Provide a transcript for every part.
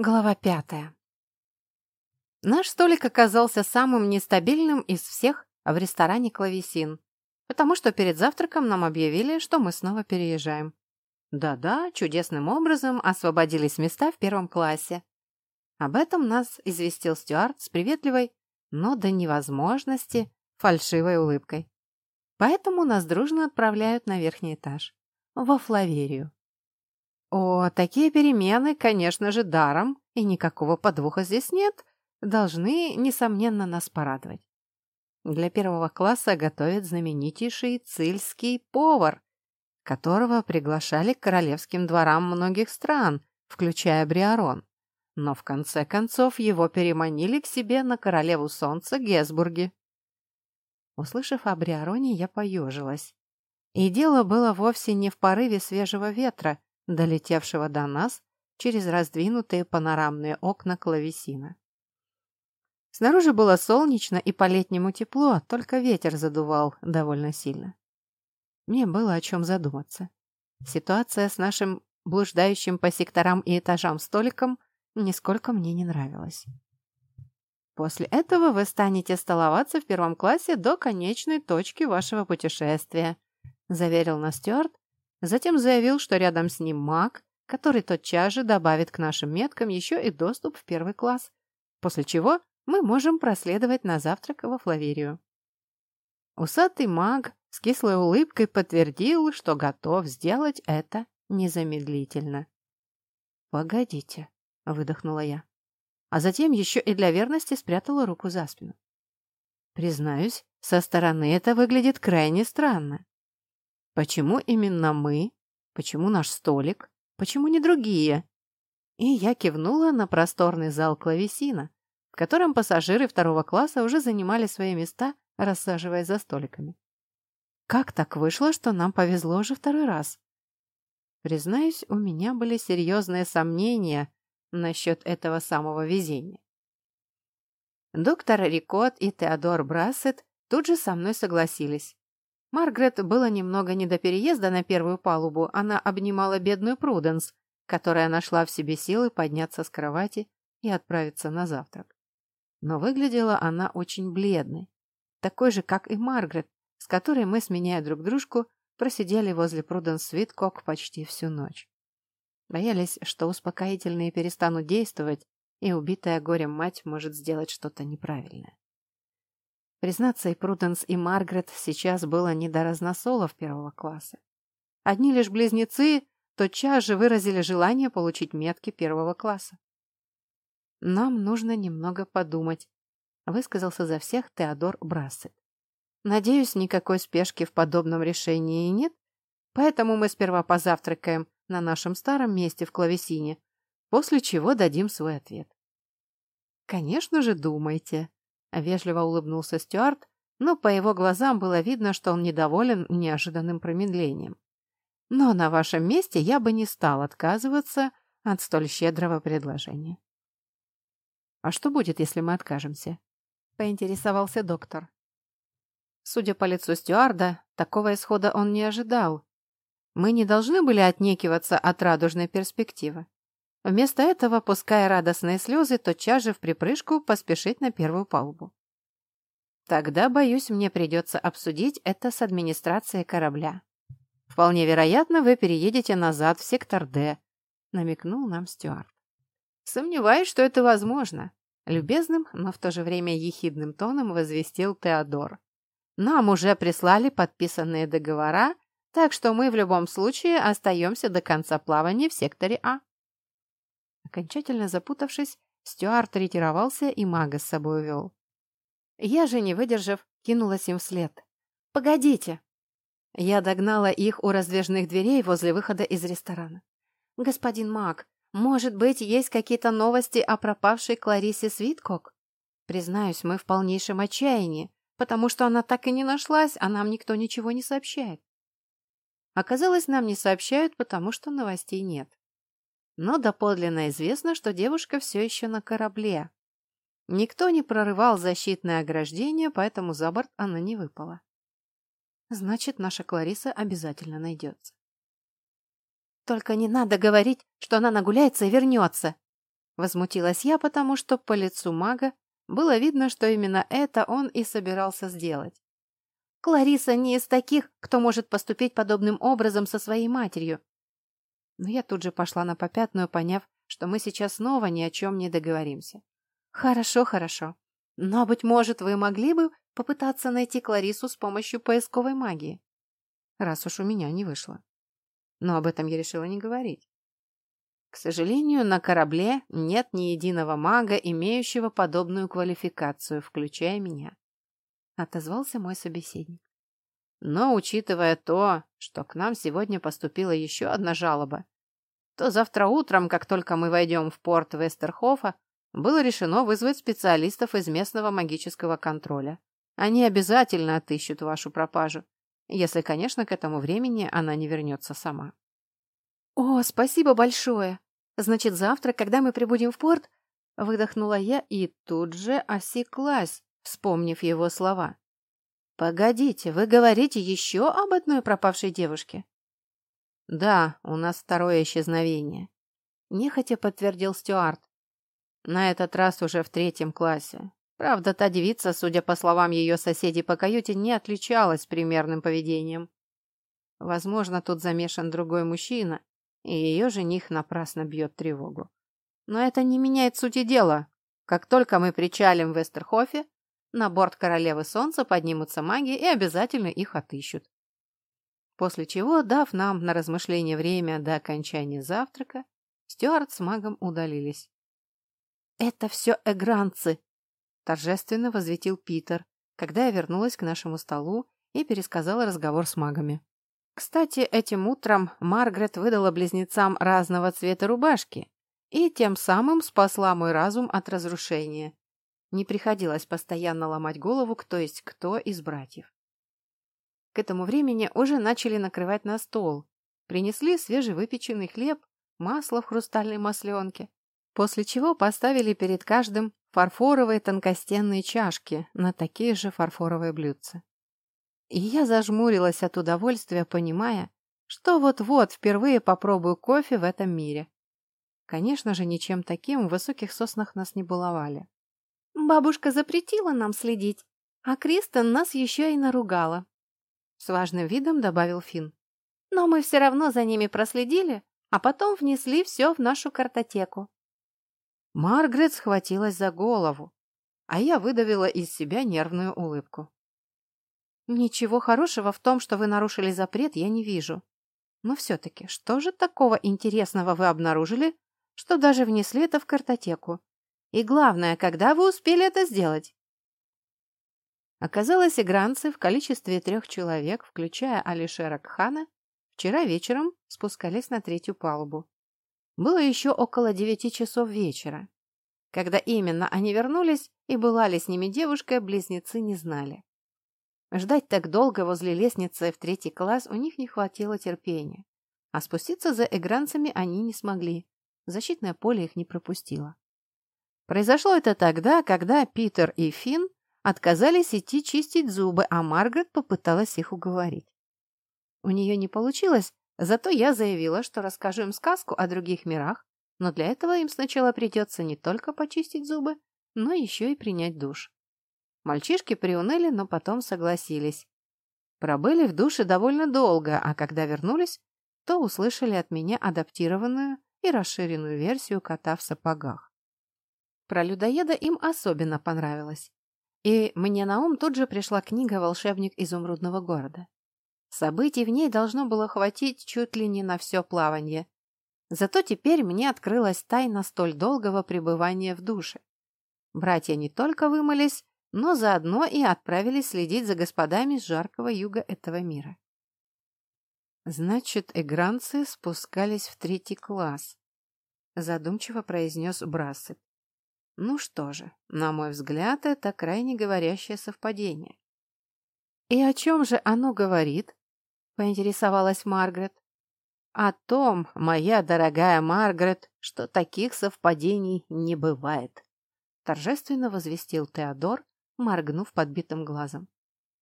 Глава пятая. Наш столик оказался самым нестабильным из всех в ресторане «Клавесин», потому что перед завтраком нам объявили, что мы снова переезжаем. Да-да, чудесным образом освободились места в первом классе. Об этом нас известил Стюарт с приветливой, но до невозможности фальшивой улыбкой. Поэтому нас дружно отправляют на верхний этаж, во Флаверию. О, такие перемены, конечно же, даром, и никакого подвоха здесь нет, должны, несомненно, нас порадовать. Для первого класса готовит знаменитейший цильский повар, которого приглашали к королевским дворам многих стран, включая Бриарон. Но в конце концов его переманили к себе на королеву солнца Гесбурге. Услышав о Бриароне, я поежилась. И дело было вовсе не в порыве свежего ветра, долетевшего до нас через раздвинутые панорамные окна клавесина. Снаружи было солнечно и по-летнему тепло, только ветер задувал довольно сильно. Мне было о чем задуматься. Ситуация с нашим блуждающим по секторам и этажам столиком нисколько мне не нравилась. После этого вы станете столоваться в первом классе до конечной точки вашего путешествия, заверил нас Стюарт, Затем заявил, что рядом с ним маг, который тотчас же добавит к нашим меткам еще и доступ в первый класс, после чего мы можем проследовать на завтрак во Флаверию. Усатый маг с кислой улыбкой подтвердил, что готов сделать это незамедлительно. «Погодите», — выдохнула я, а затем еще и для верности спрятала руку за спину. Признаюсь, со стороны это выглядит крайне странно. Почему именно мы? Почему наш столик? Почему не другие? И я кивнула на просторный зал клавесина, в котором пассажиры второго класса уже занимали свои места, рассаживаясь за столиками. Как так вышло, что нам повезло уже второй раз? Признаюсь, у меня были серьезные сомнения насчет этого самого везения. Доктор Рикот и Теодор Брассет тут же со мной согласились. Маргарет было немного не до переезда на первую палубу, она обнимала бедную Пруденс, которая нашла в себе силы подняться с кровати и отправиться на завтрак. Но выглядела она очень бледной, такой же, как и Маргарет, с которой мы, сменяя друг дружку, просидели возле Пруденс Свиткок почти всю ночь. Боялись, что успокоительные перестанут действовать, и убитая горем мать может сделать что-то неправильное. Признаться, и Пруденс, и Маргарет сейчас было не до разносолов первого класса. Одни лишь близнецы тотчас же выразили желание получить метки первого класса. «Нам нужно немного подумать», — высказался за всех Теодор Брассет. «Надеюсь, никакой спешки в подобном решении нет, поэтому мы сперва позавтракаем на нашем старом месте в клавесине, после чего дадим свой ответ». «Конечно же, думайте», Вежливо улыбнулся Стюарт, но по его глазам было видно, что он недоволен неожиданным промедлением. Но на вашем месте я бы не стал отказываться от столь щедрого предложения. «А что будет, если мы откажемся?» — поинтересовался доктор. Судя по лицу стюарда, такого исхода он не ожидал. Мы не должны были отнекиваться от радужной перспективы. Вместо этого, пуская радостные слезы, тотчас же в припрыжку поспешить на первую палубу. Тогда, боюсь, мне придется обсудить это с администрацией корабля. Вполне вероятно, вы переедете назад в сектор Д, намекнул нам Стюарт. Сомневаюсь, что это возможно. Любезным, но в то же время ехидным тоном возвестил Теодор. Нам уже прислали подписанные договора, так что мы в любом случае остаемся до конца плавания в секторе А. Окончательно запутавшись, Стюарт ретировался и мага с собой увел. Я же, не выдержав, кинулась им вслед. «Погодите!» Я догнала их у раздвижных дверей возле выхода из ресторана. «Господин маг, может быть, есть какие-то новости о пропавшей Кларисе Свиткок? Признаюсь, мы в полнейшем отчаянии, потому что она так и не нашлась, а нам никто ничего не сообщает». Оказалось, нам не сообщают, потому что новостей нет но доподлинно известно, что девушка все еще на корабле. Никто не прорывал защитное ограждение, поэтому за борт она не выпала. Значит, наша Клариса обязательно найдется. «Только не надо говорить, что она нагуляется и вернется!» Возмутилась я, потому что по лицу мага было видно, что именно это он и собирался сделать. Клариса не из таких, кто может поступить подобным образом со своей матерью. Но я тут же пошла на попятную, поняв, что мы сейчас снова ни о чем не договоримся. Хорошо, хорошо. Но, быть может, вы могли бы попытаться найти Кларису с помощью поисковой магии, раз уж у меня не вышло. Но об этом я решила не говорить. К сожалению, на корабле нет ни единого мага, имеющего подобную квалификацию, включая меня. Отозвался мой собеседник. Но, учитывая то, что к нам сегодня поступила еще одна жалоба, то завтра утром, как только мы войдем в порт Вестерхофа, было решено вызвать специалистов из местного магического контроля. Они обязательно отыщут вашу пропажу, если, конечно, к этому времени она не вернется сама. «О, спасибо большое! Значит, завтра, когда мы прибудем в порт...» Выдохнула я и тут же осеклась, вспомнив его слова. «Погодите, вы говорите еще об одной пропавшей девушке?» «Да, у нас второе исчезновение», — нехотя подтвердил Стюарт. «На этот раз уже в третьем классе. Правда, та девица, судя по словам ее соседей по каюте, не отличалась примерным поведением. Возможно, тут замешан другой мужчина, и ее жених напрасно бьет тревогу. Но это не меняет сути дела. Как только мы причалим в Вестерхофе, на борт Королевы Солнца поднимутся маги и обязательно их отыщут. После чего, дав нам на размышление время до окончания завтрака, Стюарт с магом удалились. «Это все эгранцы!» торжественно возвестил Питер, когда я вернулась к нашему столу и пересказала разговор с магами. Кстати, этим утром Маргарет выдала близнецам разного цвета рубашки и тем самым спасла мой разум от разрушения. Не приходилось постоянно ломать голову, кто есть кто из братьев. К этому времени уже начали накрывать на стол. Принесли свежевыпеченный хлеб, масло в хрустальной масленке, после чего поставили перед каждым фарфоровые тонкостенные чашки на такие же фарфоровые блюдца. И я зажмурилась от удовольствия, понимая, что вот-вот впервые попробую кофе в этом мире. Конечно же, ничем таким в высоких соснах нас не баловали. «Бабушка запретила нам следить, а Кристен нас еще и наругала», — с важным видом добавил Финн. «Но мы все равно за ними проследили, а потом внесли все в нашу картотеку. Маргарет схватилась за голову, а я выдавила из себя нервную улыбку. «Ничего хорошего в том, что вы нарушили запрет, я не вижу. Но все-таки, что же такого интересного вы обнаружили, что даже внесли это в картотеку? И главное, когда вы успели это сделать?» Оказалось, игранцы в количестве трех человек, включая Алишера Кхана, вчера вечером спускались на третью палубу. Было еще около девяти часов вечера. Когда именно они вернулись и была ли с ними девушка, близнецы не знали. Ждать так долго возле лестницы в третий класс у них не хватило терпения. А спуститься за эгранцами они не смогли. Защитное поле их не пропустило. Произошло это тогда, когда Питер и Финн отказались идти чистить зубы, а Маргарет попыталась их уговорить. У нее не получилось, Зато я заявила, что расскажу им сказку о других мирах, но для этого им сначала придется не только почистить зубы, но еще и принять душ. Мальчишки приуныли, но потом согласились. Пробыли в душе довольно долго, а когда вернулись, то услышали от меня адаптированную и расширенную версию кота в сапогах. Про людоеда им особенно понравилось. И мне на ум тут же пришла книга «Волшебник изумрудного города». Событий в ней должно было хватить чуть ли не на все плавание. Зато теперь мне открылась тайна столь долгого пребывания в душе. Братья не только вымылись, но заодно и отправились следить за господами с жаркого юга этого мира. «Значит, эгранцы спускались в третий класс», — задумчиво произнес Брассет. «Ну что же, на мой взгляд, это крайне говорящее совпадение». «И о чем же оно говорит?» поинтересовалась Маргарет. «О том, моя дорогая Маргарет, что таких совпадений не бывает», торжественно возвестил Теодор, моргнув подбитым глазом.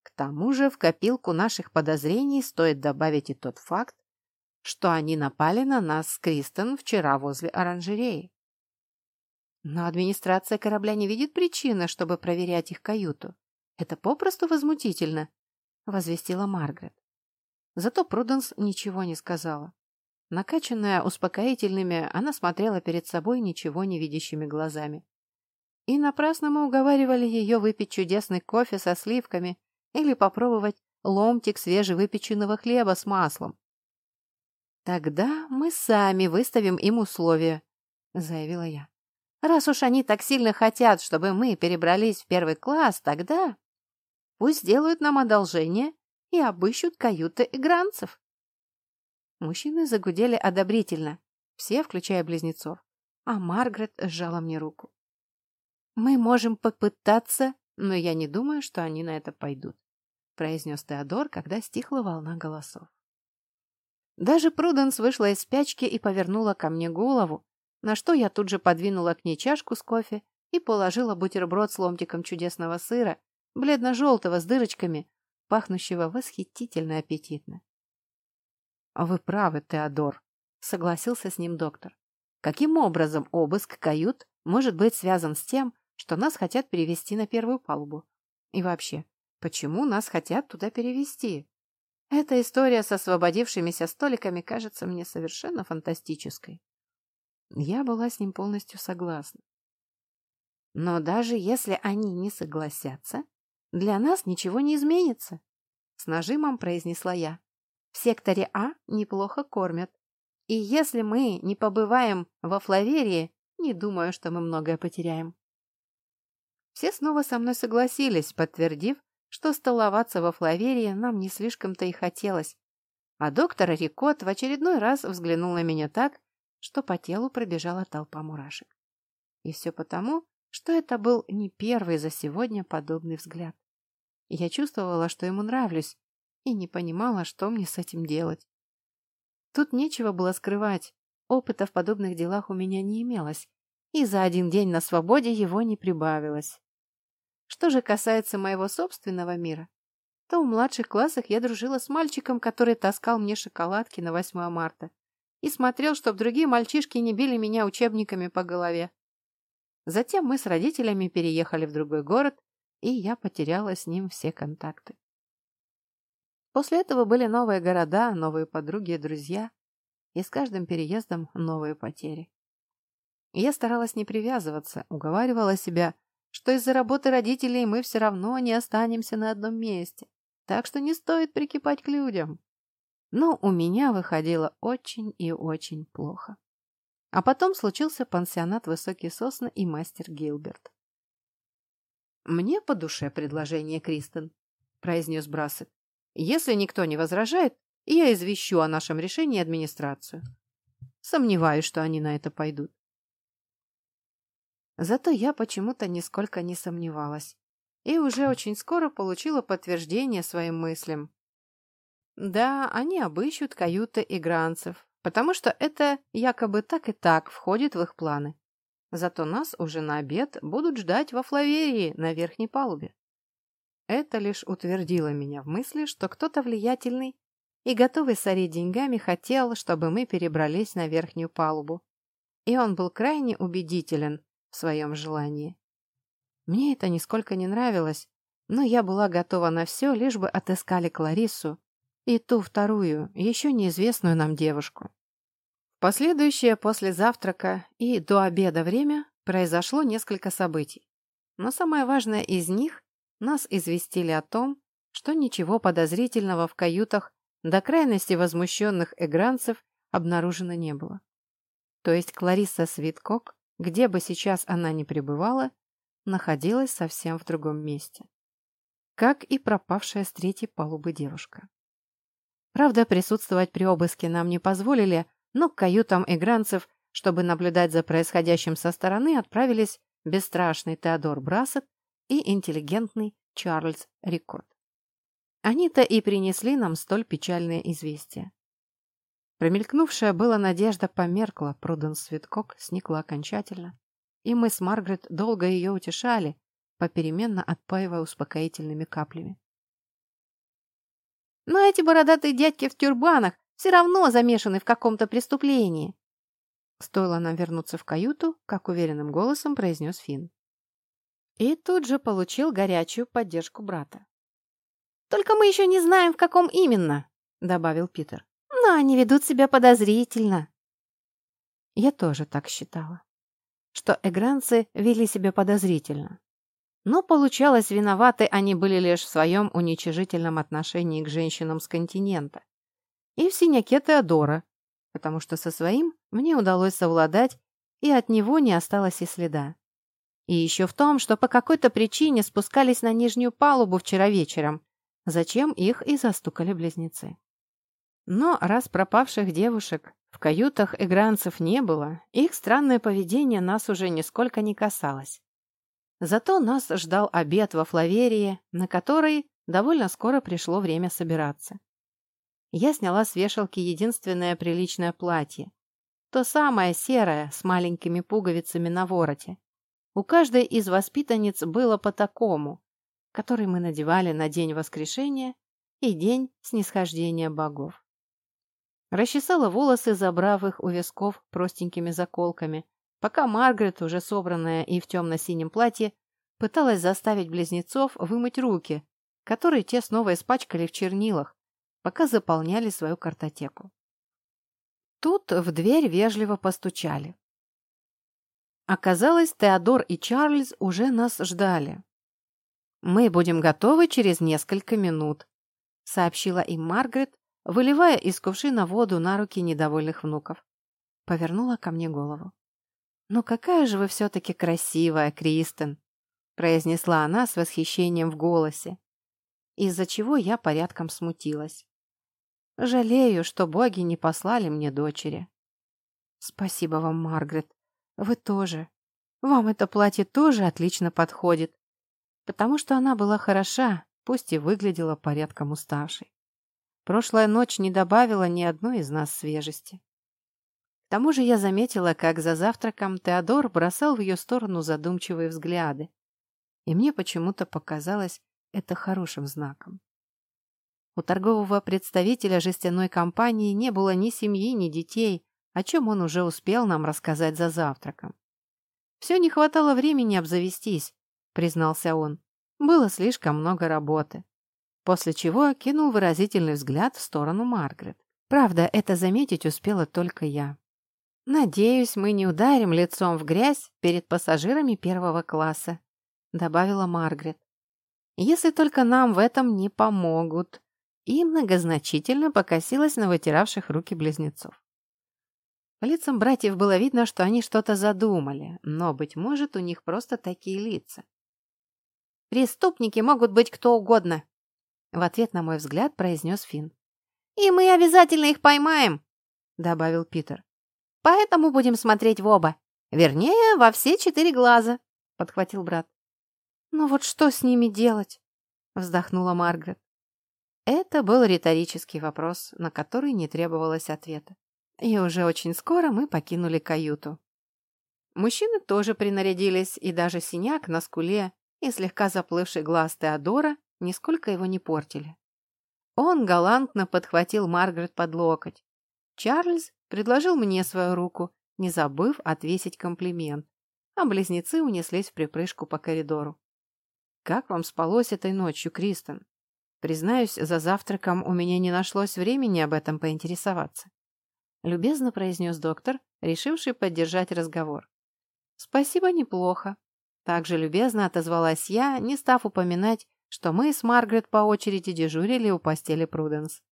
К тому же в копилку наших подозрений стоит добавить и тот факт, что они напали на нас с Кристен вчера возле оранжереи. Но администрация корабля не видит причины, чтобы проверять их каюту. Это попросту возмутительно, — возвестила Маргарет. Зато Пруденс ничего не сказала. Накачанная успокоительными, она смотрела перед собой ничего не видящими глазами. И напрасно мы уговаривали ее выпить чудесный кофе со сливками или попробовать ломтик свежевыпеченного хлеба с маслом. «Тогда мы сами выставим им условия», — заявила я. «Раз уж они так сильно хотят, чтобы мы перебрались в первый класс, тогда пусть сделают нам одолжение и обыщут каюты игранцев». Мужчины загудели одобрительно, все, включая близнецов, а Маргарет сжала мне руку. «Мы можем попытаться, но я не думаю, что они на это пойдут», произнес Теодор, когда стихла волна голосов. Даже Пруденс вышла из спячки и повернула ко мне голову, на что я тут же подвинула к ней чашку с кофе и положила бутерброд с ломтиком чудесного сыра, бледно-желтого с дырочками, пахнущего восхитительно аппетитно. «А вы правы, Теодор», — согласился с ним доктор. «Каким образом обыск кают может быть связан с тем, что нас хотят перевести на первую палубу? И вообще, почему нас хотят туда перевести? Эта история с освободившимися столиками кажется мне совершенно фантастической». Я была с ним полностью согласна. Но даже если они не согласятся, для нас ничего не изменится, с нажимом произнесла я. В секторе А неплохо кормят. И если мы не побываем во Флаверии, не думаю, что мы многое потеряем. Все снова со мной согласились, подтвердив, что столоваться во Флаверии нам не слишком-то и хотелось. А доктор Рикот в очередной раз взглянул на меня так, что по телу пробежала толпа мурашек. И все потому, что это был не первый за сегодня подобный взгляд. Я чувствовала, что ему нравлюсь, и не понимала, что мне с этим делать. Тут нечего было скрывать. Опыта в подобных делах у меня не имелось, и за один день на свободе его не прибавилось. Что же касается моего собственного мира, то в младших классах я дружила с мальчиком, который таскал мне шоколадки на 8 марта и смотрел, чтобы другие мальчишки не били меня учебниками по голове. Затем мы с родителями переехали в другой город, и я потеряла с ним все контакты. После этого были новые города, новые подруги и друзья, и с каждым переездом новые потери. я старалась не привязываться, уговаривала себя, что из-за работы родителей мы все равно не останемся на одном месте, так что не стоит прикипать к людям. Но у меня выходило очень и очень плохо. А потом случился пансионат «Высокие сосны» и мастер Гилберт. «Мне по душе предложение, Кристен», — произнес Брассет. Если никто не возражает, я извещу о нашем решении администрацию. Сомневаюсь, что они на это пойдут. Зато я почему-то нисколько не сомневалась и уже очень скоро получила подтверждение своим мыслям. Да, они обыщут каюты игранцев, потому что это якобы так и так входит в их планы. Зато нас уже на обед будут ждать во Флаверии на верхней палубе. Это лишь утвердило меня в мысли, что кто-то влиятельный и готовый сорить деньгами хотел, чтобы мы перебрались на верхнюю палубу. И он был крайне убедителен в своем желании. Мне это нисколько не нравилось, но я была готова на все, лишь бы отыскали Клариссу и ту вторую, еще неизвестную нам девушку. В последующее после завтрака и до обеда время произошло несколько событий. Но самое важное из них нас известили о том, что ничего подозрительного в каютах до крайности возмущенных эгранцев обнаружено не было. То есть Клариса Свиткок, где бы сейчас она ни пребывала, находилась совсем в другом месте. Как и пропавшая с третьей палубы девушка. Правда, присутствовать при обыске нам не позволили, но к каютам игранцев, чтобы наблюдать за происходящим со стороны, отправились бесстрашный Теодор Брасет и интеллигентный Чарльз Рикот. Они-то и принесли нам столь печальное известие. Промелькнувшая была надежда померкла, Пруденс Светкок сникла окончательно, и мы с Маргарет долго ее утешали, попеременно отпаивая успокоительными каплями. «Но эти бородатые дядьки в тюрбанах все равно замешаны в каком-то преступлении!» Стоило нам вернуться в каюту, как уверенным голосом произнес Финн. И тут же получил горячую поддержку брата. «Только мы еще не знаем, в каком именно», — добавил Питер. «Но они ведут себя подозрительно». Я тоже так считала, что эгранцы вели себя подозрительно. Но получалось, виноваты они были лишь в своем уничижительном отношении к женщинам с континента. И в синяке Теодора, потому что со своим мне удалось совладать, и от него не осталось и следа. И еще в том, что по какой-то причине спускались на нижнюю палубу вчера вечером, зачем их и застукали близнецы. Но раз пропавших девушек в каютах игранцев не было, их странное поведение нас уже нисколько не касалось. Зато нас ждал обед во Флаверии, на который довольно скоро пришло время собираться. Я сняла с вешалки единственное приличное платье. То самое серое, с маленькими пуговицами на вороте. У каждой из воспитанниц было по такому, который мы надевали на День Воскрешения и День Снисхождения Богов. Расчесала волосы, забрав их у висков простенькими заколками, пока Маргарет, уже собранная и в темно-синем платье, пыталась заставить близнецов вымыть руки, которые те снова испачкали в чернилах, пока заполняли свою картотеку. Тут в дверь вежливо постучали. Оказалось, Теодор и Чарльз уже нас ждали. «Мы будем готовы через несколько минут», — сообщила им Маргарет, выливая из кувшина воду на руки недовольных внуков. Повернула ко мне голову. «Ну какая же вы все-таки красивая, Кристен!» — произнесла она с восхищением в голосе, из-за чего я порядком смутилась. «Жалею, что боги не послали мне дочери». «Спасибо вам, Маргарет», вы тоже. Вам это платье тоже отлично подходит. Потому что она была хороша, пусть и выглядела порядком уставшей. Прошлая ночь не добавила ни одной из нас свежести. К тому же я заметила, как за завтраком Теодор бросал в ее сторону задумчивые взгляды. И мне почему-то показалось это хорошим знаком. У торгового представителя жестяной компании не было ни семьи, ни детей, о чем он уже успел нам рассказать за завтраком. «Все не хватало времени обзавестись», — признался он. «Было слишком много работы». После чего кинул выразительный взгляд в сторону Маргарет. Правда, это заметить успела только я. «Надеюсь, мы не ударим лицом в грязь перед пассажирами первого класса», — добавила Маргарет. «Если только нам в этом не помогут». И многозначительно покосилась на вытиравших руки близнецов. По лицам братьев было видно, что они что-то задумали, но, быть может, у них просто такие лица. «Преступники могут быть кто угодно», — в ответ на мой взгляд произнес Финн. «И мы обязательно их поймаем», — добавил Питер. «Поэтому будем смотреть в оба. Вернее, во все четыре глаза», — подхватил брат. «Ну вот что с ними делать?» — вздохнула Маргарет. Это был риторический вопрос, на который не требовалось ответа. И уже очень скоро мы покинули каюту. Мужчины тоже принарядились, и даже синяк на скуле и слегка заплывший глаз Теодора нисколько его не портили. Он галантно подхватил Маргарет под локоть. Чарльз предложил мне свою руку, не забыв отвесить комплимент, а близнецы унеслись в припрыжку по коридору. «Как вам спалось этой ночью, Кристен?» Признаюсь, за завтраком у меня не нашлось времени об этом поинтересоваться любезно произнес доктор, решивший поддержать разговор. «Спасибо, неплохо». Также любезно отозвалась я, не став упоминать, что мы с Маргарет по очереди дежурили у постели Пруденс.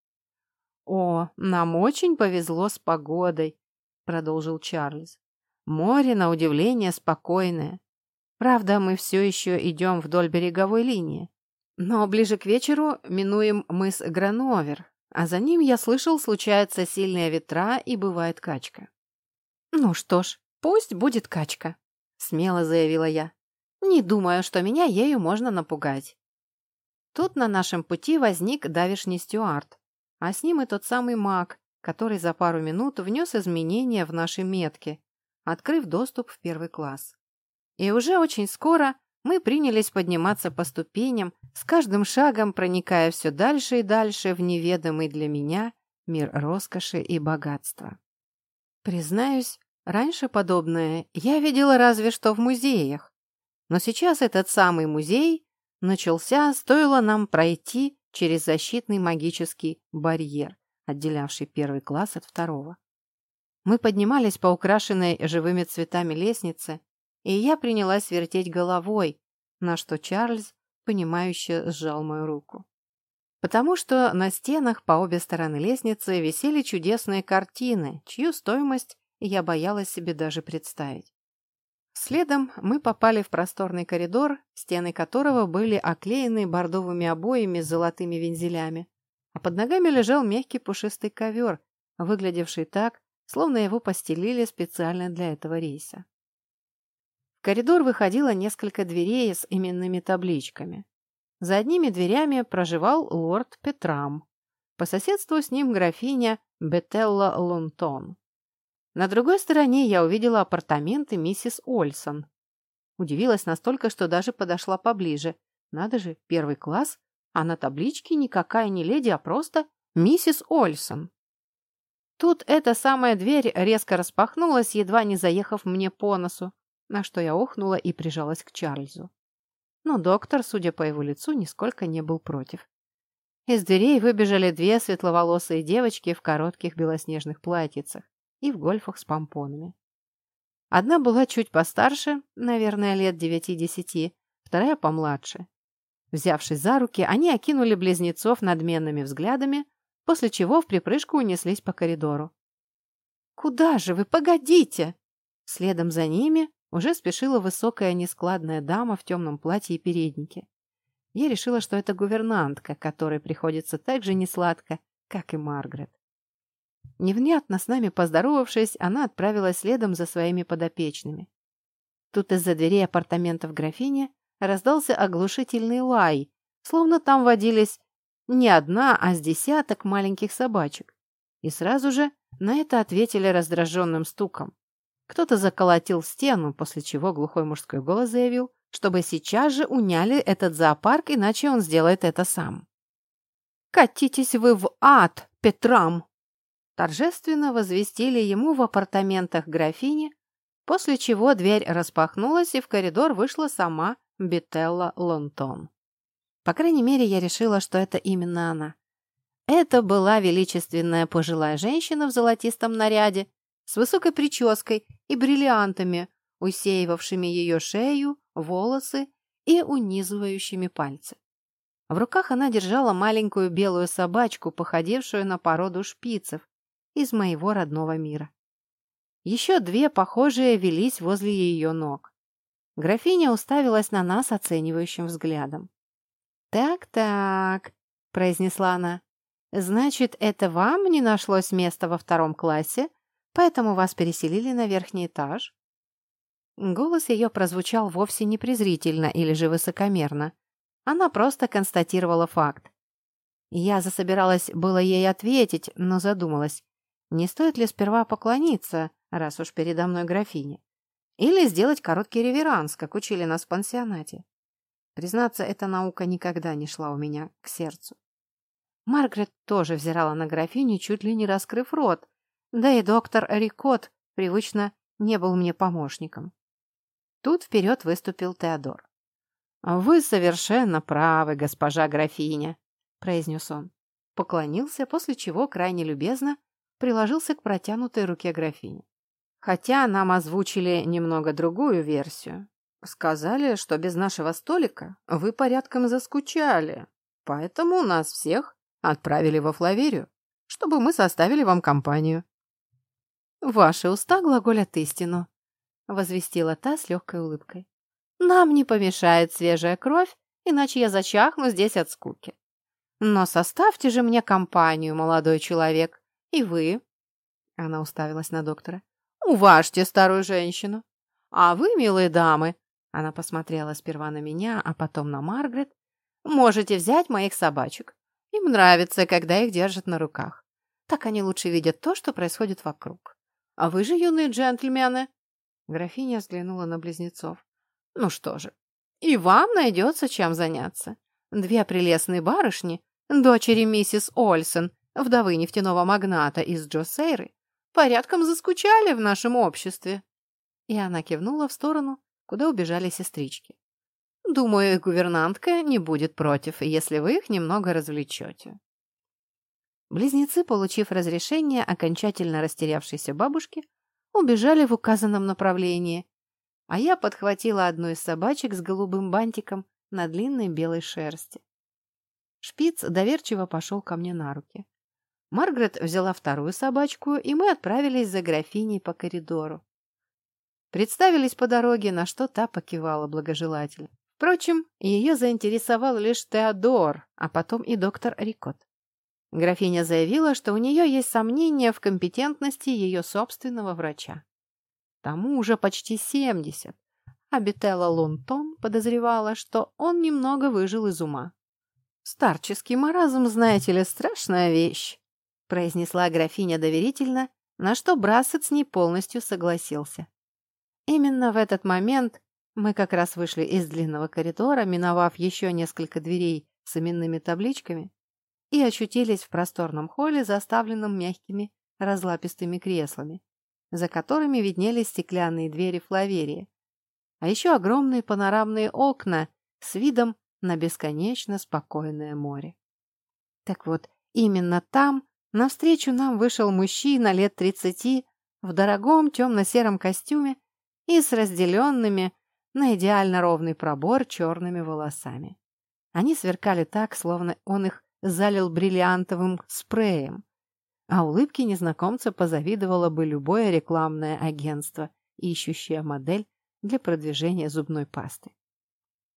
«О, нам очень повезло с погодой», — продолжил Чарльз. «Море, на удивление, спокойное. Правда, мы все еще идем вдоль береговой линии. Но ближе к вечеру минуем мыс Грановер, а за ним, я слышал, случаются сильные ветра и бывает качка. «Ну что ж, пусть будет качка», — смело заявила я. «Не думаю, что меня ею можно напугать». Тут на нашем пути возник давишний стюард, а с ним и тот самый маг, который за пару минут внес изменения в наши метки, открыв доступ в первый класс. И уже очень скоро мы принялись подниматься по ступеням, с каждым шагом проникая все дальше и дальше в неведомый для меня мир роскоши и богатства. Признаюсь, Раньше подобное я видела разве что в музеях. Но сейчас этот самый музей начался, стоило нам пройти через защитный магический барьер, отделявший первый класс от второго. Мы поднимались по украшенной живыми цветами лестнице, и я принялась вертеть головой, на что Чарльз, понимающе сжал мою руку. Потому что на стенах по обе стороны лестницы висели чудесные картины, чью стоимость я боялась себе даже представить. Следом мы попали в просторный коридор, стены которого были оклеены бордовыми обоями с золотыми вензелями, а под ногами лежал мягкий пушистый ковер, выглядевший так, словно его постелили специально для этого рейса. В коридор выходило несколько дверей с именными табличками. За одними дверями проживал лорд Петрам. По соседству с ним графиня Бетелла Лунтон. На другой стороне я увидела апартаменты миссис Ольсон. Удивилась настолько, что даже подошла поближе. Надо же, первый класс, а на табличке никакая не леди, а просто миссис Ольсон. Тут эта самая дверь резко распахнулась, едва не заехав мне по носу, на что я охнула и прижалась к Чарльзу. Но доктор, судя по его лицу, нисколько не был против. Из дверей выбежали две светловолосые девочки в коротких белоснежных платьицах и в гольфах с помпонами. Одна была чуть постарше, наверное, лет девяти-десяти, вторая помладше. Взявшись за руки, они окинули близнецов надменными взглядами, после чего в припрыжку унеслись по коридору. «Куда же вы? Погодите!» Следом за ними уже спешила высокая нескладная дама в темном платье и переднике. Я решила, что это гувернантка, которой приходится так же несладко, как и Маргарет. Невнятно с нами поздоровавшись, она отправилась следом за своими подопечными. Тут из-за дверей апартаментов графини раздался оглушительный лай, словно там водились не одна, а с десяток маленьких собачек. И сразу же на это ответили раздраженным стуком. Кто-то заколотил стену, после чего глухой мужской голос заявил, чтобы сейчас же уняли этот зоопарк, иначе он сделает это сам. «Катитесь вы в ад, Петрам!» Торжественно возвестили ему в апартаментах графини, после чего дверь распахнулась, и в коридор вышла сама Бителла Лонтон. По крайней мере, я решила, что это именно она. Это была величественная пожилая женщина в золотистом наряде, с высокой прической и бриллиантами, усеивавшими ее шею, волосы и унизывающими пальцы. В руках она держала маленькую белую собачку, походившую на породу шпицев, из моего родного мира. Еще две похожие велись возле ее ног. Графиня уставилась на нас оценивающим взглядом. «Так-так», — произнесла она, — «значит, это вам не нашлось места во втором классе, поэтому вас переселили на верхний этаж?» Голос ее прозвучал вовсе не презрительно или же высокомерно. Она просто констатировала факт. Я засобиралась было ей ответить, но задумалась, не стоит ли сперва поклониться, раз уж передо мной графиня? Или сделать короткий реверанс, как учили нас в пансионате? Признаться, эта наука никогда не шла у меня к сердцу. Маргарет тоже взирала на графиню, чуть ли не раскрыв рот, да и доктор Рикот привычно не был мне помощником. Тут вперед выступил Теодор. «Вы совершенно правы, госпожа графиня», — произнес он. Поклонился, после чего крайне любезно приложился к протянутой руке графини. Хотя нам озвучили немного другую версию. Сказали, что без нашего столика вы порядком заскучали, поэтому нас всех отправили во Флаверию, чтобы мы составили вам компанию. «Ваши уста глаголят истину», — возвестила та с легкой улыбкой. «Нам не помешает свежая кровь, иначе я зачахну здесь от скуки. Но составьте же мне компанию, молодой человек. «И вы?» Она уставилась на доктора. «Уважьте старую женщину. А вы, милые дамы...» Она посмотрела сперва на меня, а потом на Маргарет. «Можете взять моих собачек. Им нравится, когда их держат на руках. Так они лучше видят то, что происходит вокруг. А вы же, юные джентльмены...» Графиня взглянула на близнецов. «Ну что же, и вам найдется чем заняться. Две прелестные барышни, дочери миссис Ольсен, вдовы нефтяного магната из Джосейры, порядком заскучали в нашем обществе». И она кивнула в сторону, куда убежали сестрички. «Думаю, гувернантка не будет против, если вы их немного развлечете». Близнецы, получив разрешение окончательно растерявшейся бабушки, убежали в указанном направлении, а я подхватила одну из собачек с голубым бантиком на длинной белой шерсти. Шпиц доверчиво пошел ко мне на руки. Маргарет взяла вторую собачку, и мы отправились за графиней по коридору. Представились по дороге, на что та покивала благожелательно. Впрочем, ее заинтересовал лишь Теодор, а потом и доктор Рикот. Графиня заявила, что у нее есть сомнения в компетентности ее собственного врача. Тому уже почти семьдесят, а Бетелла Лунтон подозревала, что он немного выжил из ума. «Старческий маразм, знаете ли, страшная вещь», произнесла графиня доверительно, на что Брассет с ней полностью согласился. Именно в этот момент мы как раз вышли из длинного коридора, миновав еще несколько дверей с именными табличками, и очутились в просторном холле, заставленном мягкими разлапистыми креслами, за которыми виднелись стеклянные двери флаверии, а еще огромные панорамные окна с видом на бесконечно спокойное море. Так вот, именно там навстречу нам вышел мужчина лет тридцати в дорогом темно-сером костюме и с разделенными на идеально ровный пробор черными волосами. Они сверкали так, словно он их залил бриллиантовым спреем, а улыбки незнакомца позавидовало бы любое рекламное агентство, ищущее модель для продвижения зубной пасты.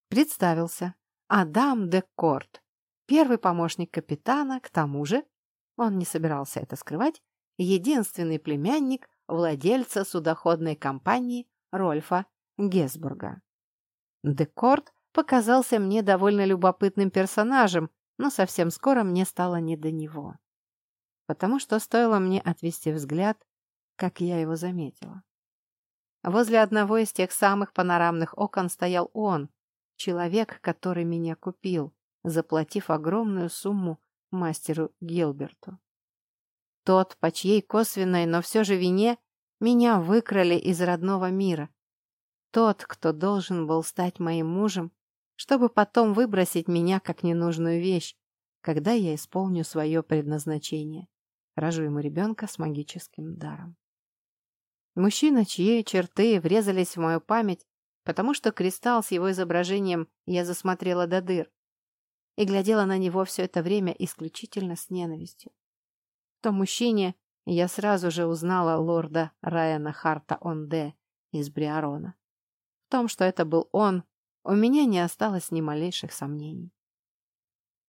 Представился Адам де Корт, первый помощник капитана, к тому же, он не собирался это скрывать, единственный племянник владельца судоходной компании Рольфа Гесбурга. Декорт показался мне довольно любопытным персонажем, но совсем скоро мне стало не до него. Потому что стоило мне отвести взгляд, как я его заметила. Возле одного из тех самых панорамных окон стоял он, человек, который меня купил, заплатив огромную сумму мастеру Гилберту. Тот, по чьей косвенной, но все же вине, меня выкрали из родного мира. Тот, кто должен был стать моим мужем, чтобы потом выбросить меня как ненужную вещь, когда я исполню свое предназначение. Рожу ему ребенка с магическим даром. Мужчина, чьи черты врезались в мою память, потому что кристалл с его изображением я засмотрела до дыр и глядела на него все это время исключительно с ненавистью. В том мужчине я сразу же узнала лорда Райана Харта Онде из Бриарона. В том, что это был он, у меня не осталось ни малейших сомнений.